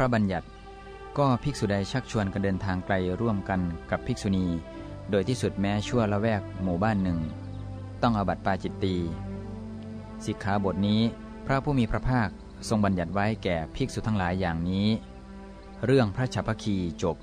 ระบัญญัติ ก็ภิกษุใดชักชวนกันเดินทางไกลร่วมกันกับภิกษุณี โดยที่สุดแม้ชั่วละแวกหมู่บ้านหนึ่ง ต้องอาบัติปาจิตตีสิกขาบทนี้พระผู้มีพระภาคทรงบัญญัติไว้แก่ภิกษุทั้งหลายอย่างนี้ เรื่องพระฉัพพคีจบ